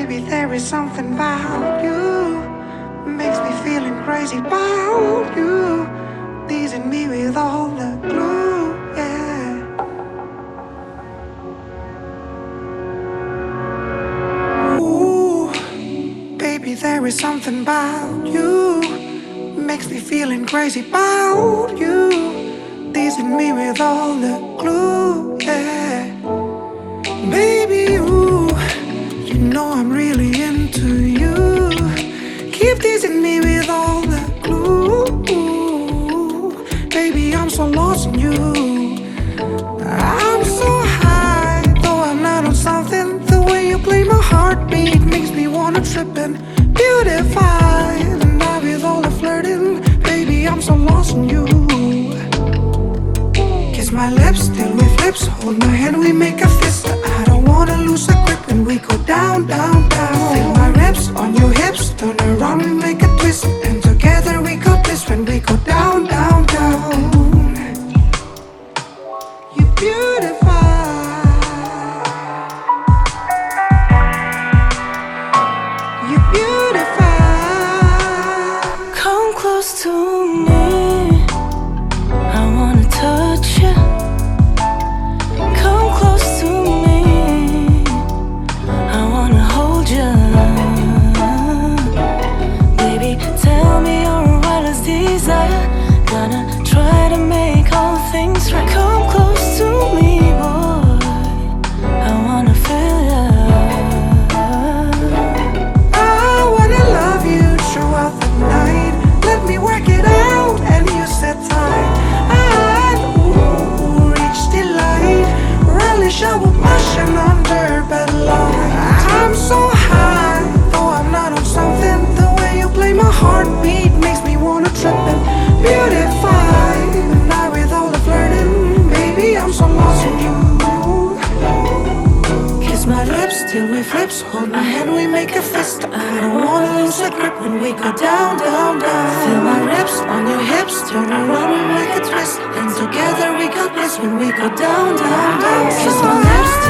Baby, there is something about you. Makes me feeling crazy about you. Teasing me with all the glue, yeah. Ooh, baby, there is something about you. Makes me feeling crazy about you. Teasing me with all the glue, yeah. Baby, know I'm really into you. Keep teasing me with all the glue. Baby, I'm so lost in you. I'm so high, though I'm not on something. The way you play my heartbeat makes me wanna trip and beautify. And now with all the flirting, baby, I'm so lost in you. Kiss my lips till we flips. Hold my hand, we make a You beautify. Come close to me. I wanna touch you. Beautify. Now with all the flirting, baby, I'm so lost in you. Kiss my lips till we flips. Hold my hand, we make a fist. I don't wanna lose a grip when we go down, down, down. Feel my reps on your hips. Turn around, we make a twist. And together we got this when we go down, down, down. Kiss my lips